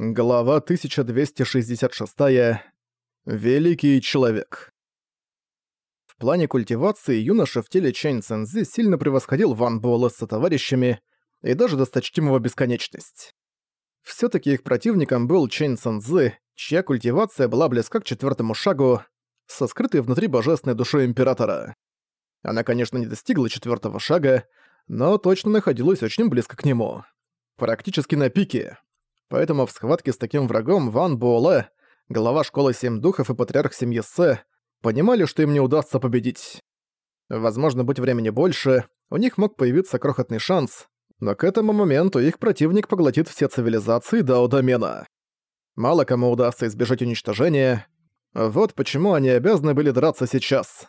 Глава 1266. Великий человек. В плане культивации юноша в теле Чэнь Цэнзы сильно превосходил Ван Буэлэ со товарищами и даже досточтимого бесконечность. Всё-таки их противником был Чэнь Цэнзы, чья культивация была близка к четвёртому шагу, со скрытой внутри божественной душой Императора. Она, конечно, не достигла четвёртого шага, но точно находилась очень близко к нему. Практически на пике. Поэтому в схватке с таким врагом Ван Буэлэ, глава школы Семь Духов и патриарх семьи Сэ, понимали, что им не удастся победить. Возможно, быть времени больше, у них мог появиться крохотный шанс, но к этому моменту их противник поглотит все цивилизации Дао-домена. Мало кому удастся избежать уничтожения. Вот почему они обязаны были драться сейчас.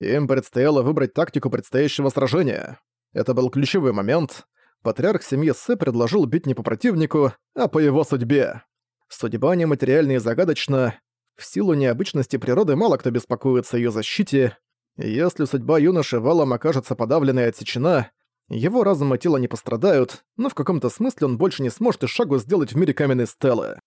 Им предстояло выбрать тактику предстоящего сражения. Это был ключевой момент — патриарх семьи Сэ предложил бить не по противнику, а по его судьбе. Судьба нематериальна и загадочна. В силу необычности природы мало кто беспокоится о её защите. Если судьба юноши валом окажется подавлена и отсечена, его разум и тело не пострадают, но в каком-то смысле он больше не сможет и шагу сделать в мире каменной стелы.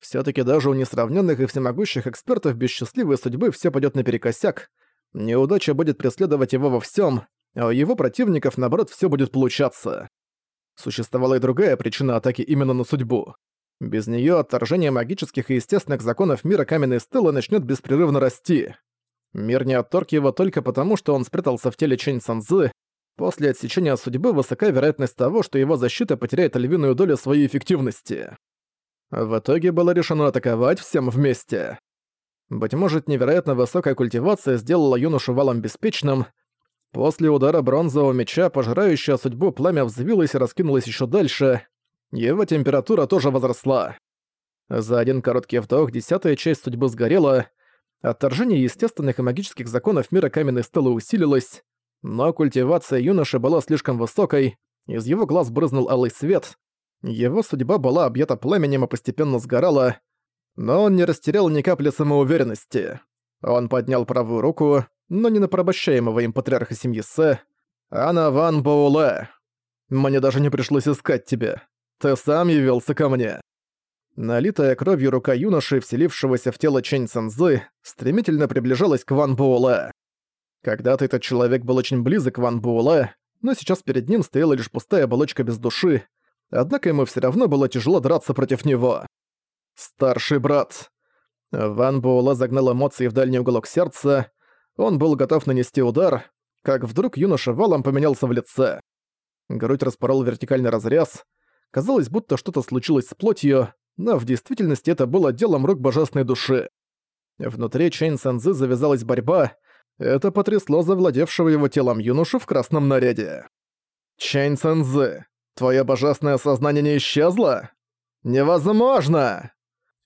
Всё-таки даже у несравненных и всемогущих экспертов без счастливой судьбы всё пойдёт наперекосяк, неудача будет преследовать его во всём, а у его противников, наоборот, всё будет получаться. Существовала и другая причина атаки именно на судьбу. Без неё отторжение магических и естественных законов мира каменной стелы начнёт беспрерывно расти. Мир не отторг его только потому, что он спрятался в теле Чэнь Цанзы. После отсечения судьбы высока вероятность того, что его защита потеряет львиную долю своей эффективности. В итоге было решено атаковать всем вместе. Быть может, невероятно высокая культивация сделала юношу валом беспечным, После удара бронзового меча пожирающая судьбу пламя взвилось и раскинулось еще дальше. Его температура тоже возросла. За один короткий вдох десятая часть судьбы сгорела, отторжение естественных и магических законов мира каменной стелы усилилось, но культивация юноши была слишком высокой, из его глаз брызнул алый свет, его судьба была объята пламенем и постепенно сгорала, но он не растерял ни капли самоуверенности. Он поднял правую руку, но не на порабощаемого им патриарха семьи Сэ, а на Ван Боуле. Мне даже не пришлось искать тебя. Ты сам явился ко мне». Налитая кровью рука юноши, вселившегося в тело Чэнь Цэнзы, стремительно приближалась к Ван Буэлэ. Когда-то этот человек был очень близок к Ван Буэлэ, но сейчас перед ним стояла лишь пустая оболочка без души, однако ему все равно было тяжело драться против него. «Старший брат». Ван Буэлэ загнал эмоции в дальний уголок сердца, он был готов нанести удар, как вдруг юноша валом поменялся в лице. Грудь распорол вертикальный разрез. Казалось, будто что-то случилось с плотью, но в действительности это было делом рук божественной души. Внутри Чейн Сэнзы завязалась борьба. Это потрясло завладевшего его телом юношу в красном наряде. «Чейн Сэнзы, твое божественное сознание не исчезло? Невозможно!»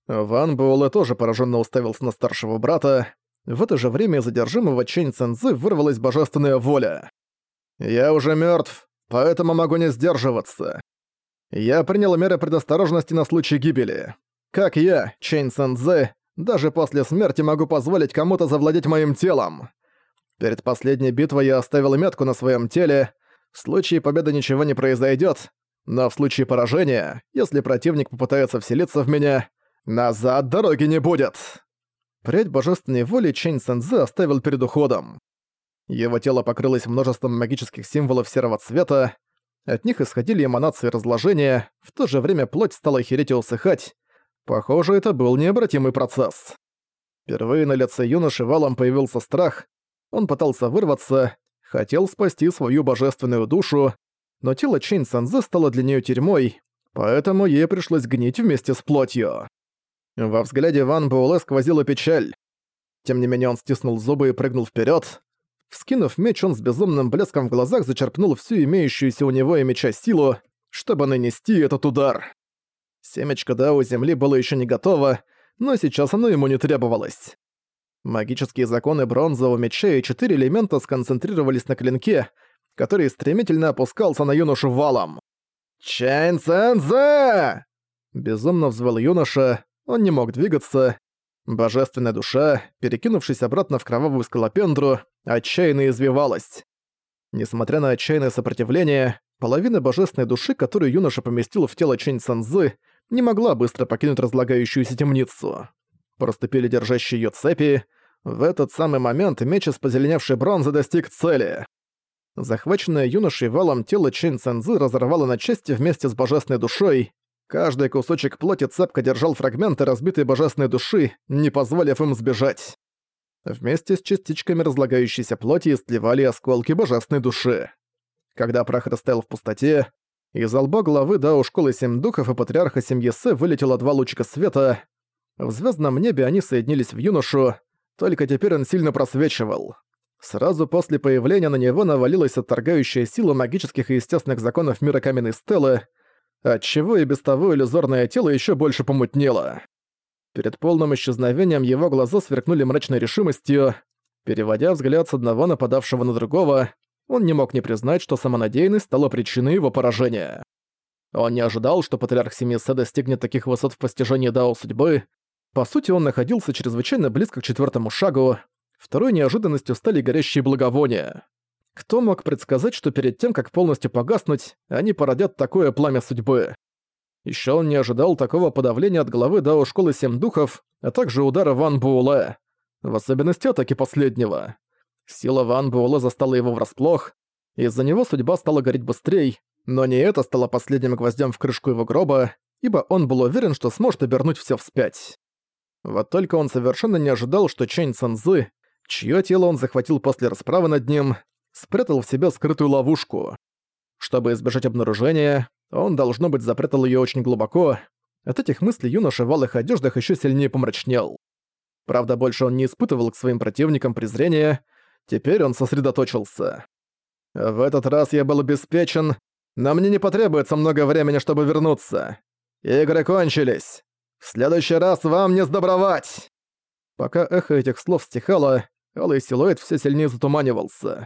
Ван Буэлэ тоже пораженно уставился на старшего брата. В это же время из одержимого Чэнь Цэнзы вырвалась божественная воля. «Я уже мертв, поэтому могу не сдерживаться. Я принял меры предосторожности на случай гибели. Как я, Чэнь Цэнзы, даже после смерти могу позволить кому-то завладеть моим телом. Перед последней битвой я оставил метку на своем теле. В случае победы ничего не произойдет, но в случае поражения, если противник попытается вселиться в меня, назад дороги не будет». Прядь божественной воли Чэнь Сэнзэ оставил перед уходом. Его тело покрылось множеством магических символов серого цвета, от них исходили эманации разложения, в то же время плоть стала хереть и усыхать. Похоже, это был необратимый процесс. Впервые на лице юноши валом появился страх. Он пытался вырваться, хотел спасти свою божественную душу, но тело Чейн Санзе стало для нее тюрьмой, поэтому ей пришлось гнить вместе с плотью. Во взгляде Ван Буэлэ сквозила печаль. Тем не менее он стиснул зубы и прыгнул вперед. Вскинув меч, он с безумным блеском в глазах зачерпнул всю имеющуюся у него и меча силу, чтобы нанести этот удар. Семечко Дао Земли было еще не готово, но сейчас оно ему не требовалось. Магические законы бронзового меча и четыре элемента сконцентрировались на клинке, который стремительно опускался на юношу валом. «Чэнь Цэнзэ!» Безумно взвал юноша, он не мог двигаться. Божественная душа, перекинувшись обратно в кровавую скалопендру, отчаянно извивалась. Несмотря на отчаянное сопротивление, половина божественной души, которую юноша поместил в тело Чэнь Цэнзы, не могла быстро покинуть разлагающуюся темницу. Проступили держащие её цепи. В этот самый момент меч из позеленевшей бронзы достиг цели. Захваченное юношей валом тело Чэнь Цэнзы разорвало на части вместе с божественной душой. Каждый кусочек плоти цепко держал фрагменты разбитой божественной души, не позволив им сбежать. Вместе с частичками разлагающейся плоти сливали осколки божественной души. Когда прах растаял в пустоте, из лба главы Дао Школы Семь Духов и Патриарха Семьи Сэ вылетело два лучика света. В звездном небе они соединились в юношу, только теперь он сильно просвечивал. Сразу после появления на него навалилась отторгающая сила магических и естественных законов мира каменной стелы, отчего и без того иллюзорное тело еще больше помутнело. Перед полным исчезновением его глаза сверкнули мрачной решимостью. Переводя взгляд с одного нападавшего на другого, он не мог не признать, что самонадеянность стала причиной его поражения. Он не ожидал, что патриарх семьи Сэ достигнет таких высот в постижении Дао судьбы. По сути, он находился чрезвычайно близко к четвертому шагу. Второй неожиданностью стали горящие благовония. Кто мог предсказать, что перед тем, как полностью погаснуть, они породят такое пламя судьбы? Еще он не ожидал такого подавления от главы Дао Школы Семь Духов, а также удара Ван Буэлэ. В особенности атаки последнего. Сила Ван Буэлэ застала его врасплох, из-за него судьба стала гореть быстрее, но не это стало последним гвоздем в крышку его гроба, ибо он был уверен, что сможет обернуть все вспять. Вот только он совершенно не ожидал, что Чэнь Цэнзы, чье тело он захватил после расправы над ним, спрятал в себя скрытую ловушку. Чтобы избежать обнаружения, он, должно быть, запрятал ее очень глубоко. От этих мыслей юноша в алых одеждах еще сильнее помрачнел. Правда, больше он не испытывал к своим противникам презрения, теперь он сосредоточился. В этот раз я был обеспечен, но мне не потребуется много времени, чтобы вернуться. Игры кончились. В следующий раз вам не сдобровать!» Пока эхо этих слов стихало, алый силуэт все сильнее затуманивался.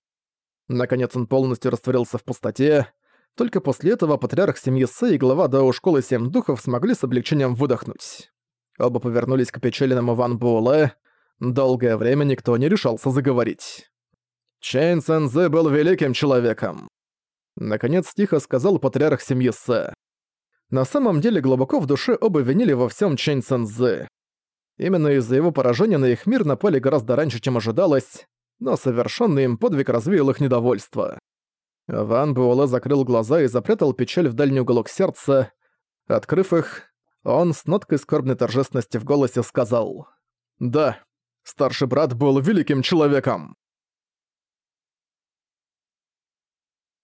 Наконец он полностью растворился в пустоте. Только после этого патриарх семьи Сэ и глава Дао Школы Семь Духов смогли с облегчением выдохнуть. Оба повернулись к опечаленному Ван Буэлэ. Долгое время никто не решался заговорить. Чэнь Цэнзэ был великим человеком. Наконец тихо сказал патриарх семьи Сэ. На самом деле глубоко в душе оба винили во всем Чэнь Цэнзэ. Именно из-за его поражения на их мир напали гораздо раньше, чем ожидалось, но совершенный им подвиг развеял их недовольство. Ван Буэлэ закрыл глаза и запрятал печаль в дальний уголок сердца. Открыв их, он с ноткой скорбной торжественности в голосе сказал «Да, старший брат был великим человеком».